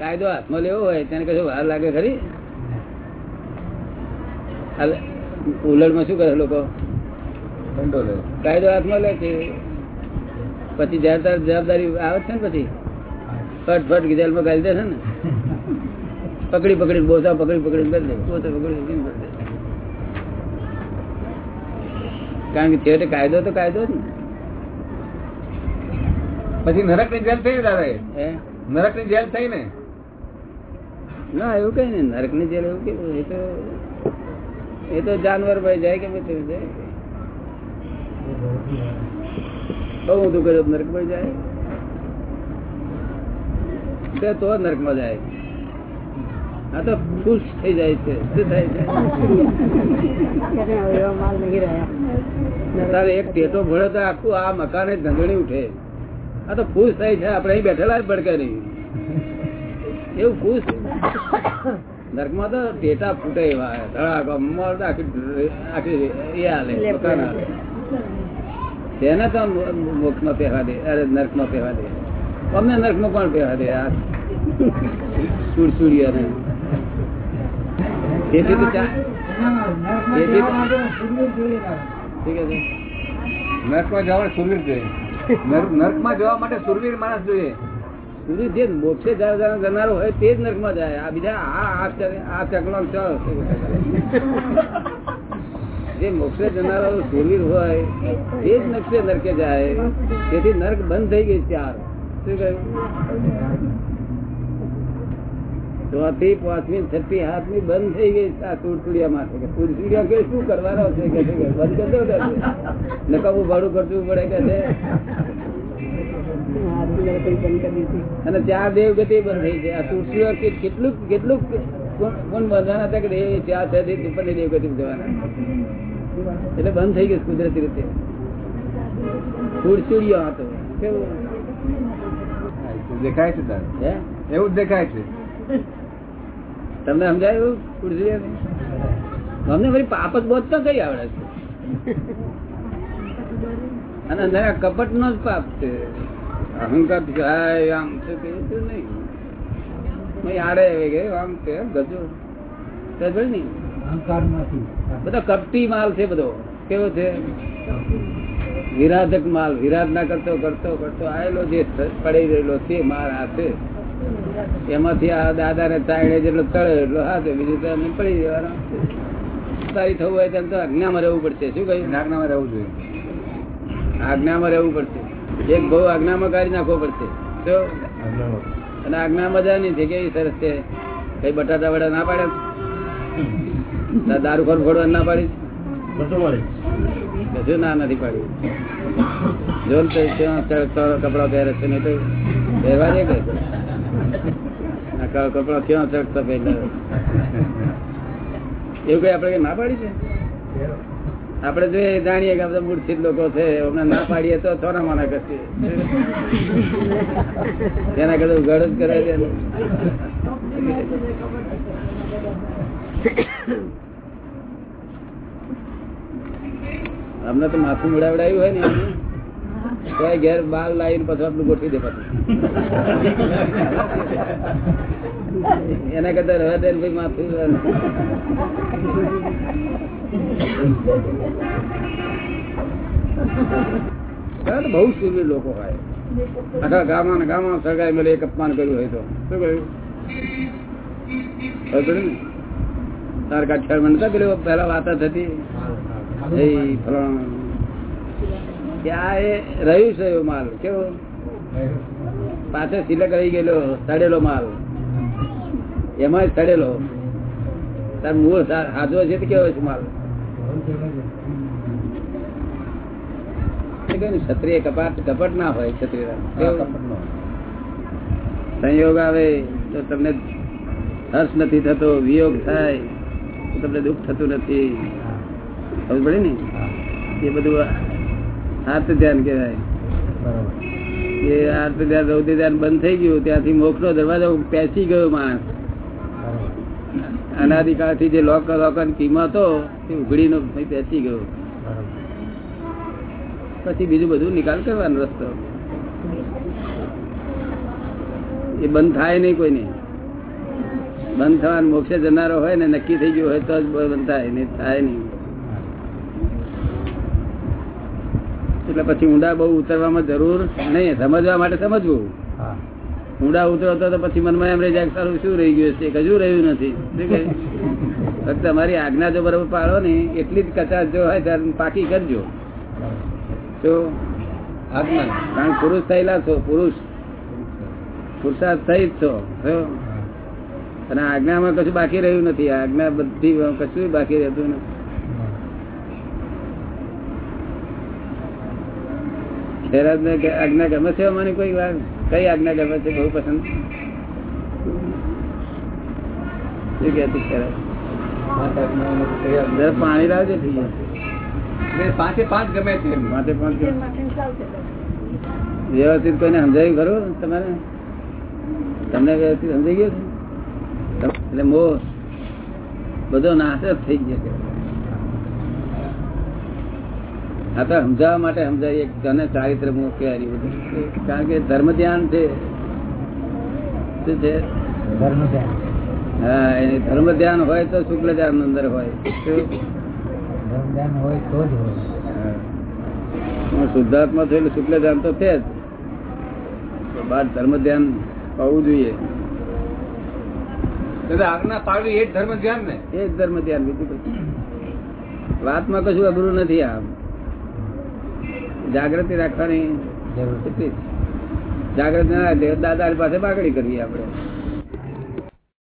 કાયદો હાથમાં લેવો હોય તેને કશું વાર લાગે ખરી? ઉલડમાં શું કરે લોકો? કાયદો હાથમાં લે છે પછી જયારે તારે જવાબદારી આવે છે ને પછી? ફટ ફટ ગિજાલમાં ગાલી દે છે ને? પકડી પકડી બોસા પકડી પકડી કરી દે. બોસા પકડી પકડી કરી દે. કારણ કે છેવટે કાયદો તો કાયદો જ ને. પછી નરકની જેલ થઈ દાદા એ નરકની જેલ થઈ ને. ના, એવું કઈ નઈ. નરકની જેલ એવું કેવું એ તો એ તો જાનવર ભાઈ જાય કે પછી જાય? બહુ ઊંધું કર્યું નરક ભાઈ જાય? તો નરકમાં જાય. આ તો ખુશ થઈ જાય છે. શું થાય છે? તારે એક ટેટો ભળે તો આખું આ મકાને ધંધણી ઉઠે. આ તો ખુશ થાય છે. આપણે અહીં બેઠેલા જ ભડકે નહીં એવું ખુશ? નરકમાં તો ટેટા ફૂટે એવા ધડાક આખી આખી એ હાલે મકાન તેને તો મોક્ષમાં પહેવા દે અરે નર્કમાં પહેવા દે. અમને નર્કમાં પણ પહેવા દે? આ સુરસુરિયા ને તેથી તો નર્કમાં જવા સુરવીર જોઈએ. નર્કમાં જવા માટે સુરવીર માણસ જોઈએ. સૂર્ય જે મોક્ષે જનારો હોય તે જ નર્કમાં જાય. આ બીજા આ આ ચક- આ ચકલો જે મોક્ષે જનારો શરીર હોય, તે જ નક્ષે નરકે જાય. તેથી નર્ક બંધ થઈ ગઈ ચાર. શું કહ્યું? ચોથી, પાંચમી, છઠ્ઠી હાથમી બંધ થઈ ગઈ આ સુરસુડિયા માટે સુરસુડિયા કે શું કરવાનો છે? બંધ કરી દો ભાડું કરતું પડે કે અને ચાર દેવ ગતિ બંધ થઈ છે. આ તુલસીઓ કેટલું કેટલું કોણ કોણ બંધાના હતા કે ચાર છ દેવ ઉપરની દેવ ગતિ જવાના. એટલે બંધ થઈ ગયું કુદરતી રીતે. તુલસીઓ હતો. કેવું? દેખાય છે તાર? એવું જ દેખાય છે. તમને સમજાય એવું તુલસીઓ? અમને ફરી પાપ જ બોધ તો કઈ આવડે છે? અને અંદર કપટ નો જ પાપ છે. અહંકાર આમ છે કે નહીં. આડે આવી ગયો આમ છે ગજો. ગજો નહીં. બધો કપટી માલ છે બધો. કેવો છે? વિરાધક માલ. વિરાધ ના કરતો કરતો કરતો આવેલો જે પડી રહેલો તે માલ આ છે એમાંથી આ દાદા ને તાળે જેટલો તળે એટલો હાથે. બીજું તો એમને પડી જવાનો તારી થવું હોય તેમ તો આજ્ઞામાં રહેવું પડશે. શું કહ્યું? આજ્ઞામાં રહેવું જોઈએ. આજ્ઞામાં રહેવું પડશે. એક બહુ આજ્ઞામાં કાઢી નાખવો પડશે. અને આજ્ઞા નહીં છે કેવી સરસ છે. કઈ બટાટા વડા ના પાડે? દારૂ ખોર ફોડવા ના પાડી? બધું ના નથી પાડી જો કપડા પહેરે છે તો પહેરવા દે કપડા ક્યાં ચડતા પહેલા એવું કઈ આપડે ના પાડી છે? આપડે જો જાણીએ કે આપડે મૂર્છિત લોકો છે. અમને ના પાડીએ તો થોડા માના કરશે તેના કરતા ઉઘાડ જ કરે છે અમને તો માથું ઉડાવડાયું હોય ને એમને, ઘેર માલ લાવીને પછી ગોઠવી દે પછી. એના કરતા રહેવા દે ભાઈ માથું તો બહુ સુરવીર લોકો હોય. આખા ગામમાં ગામમાં સરકારે મળે એક અપમાન કર્યું હોય તો. શું ને? તાર નતા પેલું પહેલા વાતા થતી. ફલાણા. એ રહ્યું છે એવો માલ. કેવો? પાછળ સિલક રહી ગયેલો સડેલો માલ. એમાં સડેલો. તાર મૂળ હાજો છે તો કેવો છે માલ? ક્ષત્રિય કપાટ કપટ ના હોય ક્ષત્રિય. સંયોગ આવે તો તમને હર્ષ નથી થતો વિયોગ થાય તમને દુઃખ થતું નથી. ખબર પડે ને? એ બધું આર્ત ધ્યાન કહેવાય એ આર્થ ધ્યાન રૌદ્ર ધ્યાન બંધ થઈ ગયું ત્યાંથી મોક્ષ નો દરવાજો પેસી ગયો માણસ. અનાદિકાળથી જે લોક લોકન કિંમત હતો તે ઉઘડીનો પેસી ગયો. પછી બીજું બધું નિકાલ કરવાનો રસ્તો. એ બંધ થાય નહીં કોઈને. બંધ થવાનું મોક્ષે જનારો હોય ને નક્કી થઈ ગયું હોય તો જ બંધ થાય નહીં થાય નહીં. એટલે પછી ઊંડા બહુ ઉતરવામાં જરૂર નહીં. સમજવા માટે સમજવું. ઊંડા ઉતરો તો પછી મનમાં એમ રહી જાય સારું શું રહી ગયું છે? કજુ રહ્યું નથી. ફક્ત તમારી આજ્ઞા જો બરોબર પાડો ને એટલી જ કચાશ જો હોય ત્યારે પાકી કરજો. તો આજ્ઞા. કારણ પુરુષ થયેલા છો પુરુષ. પુરુષાર્થ જ છો. અને આજ્ઞામાં કશું બાકી રહ્યું નથી. આજ્ઞા બધી કશું બાકી રહેતું નથી. ખેરાજ ને આજ્ઞા ગમે છે મને કોઈ વાર? કઈ આજ્ઞા ગમે છે? બહુ પસંદ? શું ખેરાજ પાણી લાવજે પાંચે પાંચ ગમે છે. પાંચ પણ વ્યવસ્થિત કોઈને સમજાયું ખરું તમારે? તમને વ્યવસ્થિત સમજાઈ ગયું છે? એટલે મોહ બધો નાશ જ થઈ ગયો છે. આ તો સમજાવવા માટે સમજાવીએ તને ચારિત્ર કહેવાય બધું. કારણ કે ધર્મ ધ્યાન છે. શું છે? ધર્મ ધ્યાન. હા એને ધર્મ ધ્યાન હોય તો શુક્લ ધ્યાન અંદર હોય. ધર્મ ધ્યાન હોય તો જ હોય. શુદ્ધાત્મા થયેલું શુક્લ ધ્યાન તો છે જ. બાર ધર્મ ધ્યાન હોવું જોઈએ. આજ્ઞા પાડવી એ જ ધર્મ ધ્યાન ને એ જ ધર્મ ધ્યાન બીજું કશું. વાતમાં કશું અઘરું નથી આમ. જાગૃતિ રાખવાની જરૂર એટલી જ. જાગૃતિ ના દાદા પાસે બાગડી કરવી આપણે